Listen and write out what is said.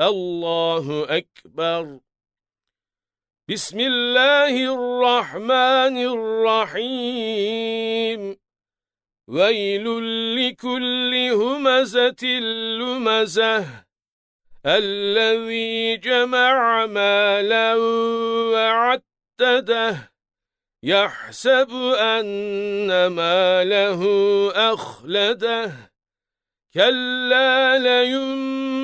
الله أكبر. بسم الله الرحمن الرحيم. ويل لكل همزة لمزة. الذي جمع مالا وعتده يحسب أن ماله أخلده. كلا لينبذن